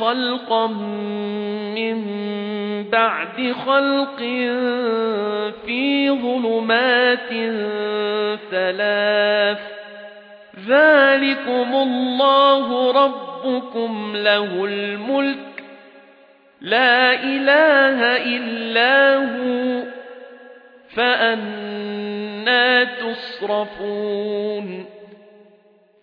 خَلْقًا مِّن بَعْدِ خَلْقٍ فِي ظُلُمَاتٍ ثَلَاثٍ ذَلِكُمُ اللَّهُ رَبُّكُمْ لَهُ الْمُلْكُ لَا إِلَٰهَ إِلَّا هُوَ فَأَنَّىٰ تُصْرَفُونَ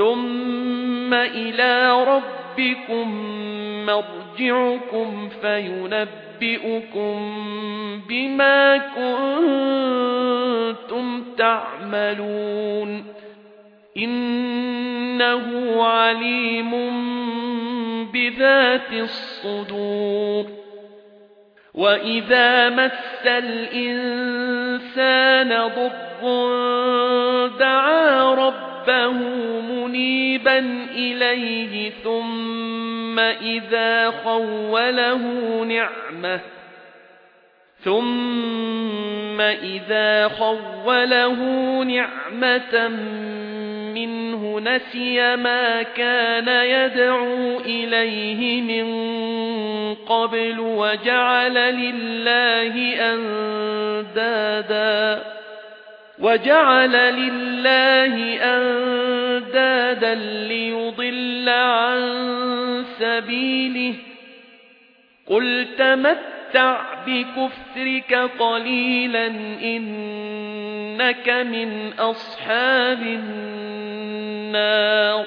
ثُمَّ إِلَى رَبِّكُمْ مَرْجِعُكُمْ فَيُنَبِّئُكُم بِمَا كُنتُمْ تَعْمَلُونَ إِنَّهُ عَلِيمٌ بِذَاتِ الصُّدُورِ وَإِذَا مَسَّ الْإِنسَانَ ضُرٌّ دَعَا رَبَّهُ مُنِيبًا إِلَيْهِ ثُمَّ إِذَا خَوَّلَهُ نِعْمَةً ثُمَّ إِذَا خَوَّلَهُ نِعْمَةً مِنْهُ نَسِيَ مَا كَانَ يَدْعُو إِلَيْهِ مِنْ قَبْلُ وَجَعَلَ لِلَّهِ أَنْدَادًا وَجَعَلَ لِلَّهِ أَنْدَادًا لِيُضِلَّ عَن سَبِيلِهِ. قُلْ تَمَتَّعْ بِكُفْرِكَ قَلِيلًا إِنَّكَ مِنْ أَصْحَابِ النَّارِ.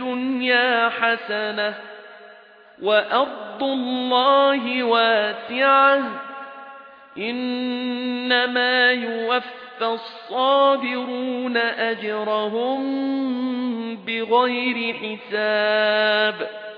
الدُّنْيَا حَسَنَةٌ وَأَرْضُ اللَّهِ وَاسِعَةٌ. إِنَّمَا يُوَفَّى الصَّابِرُونَ أَجْرَهُم بِغَيْرِ حِسَابٍ.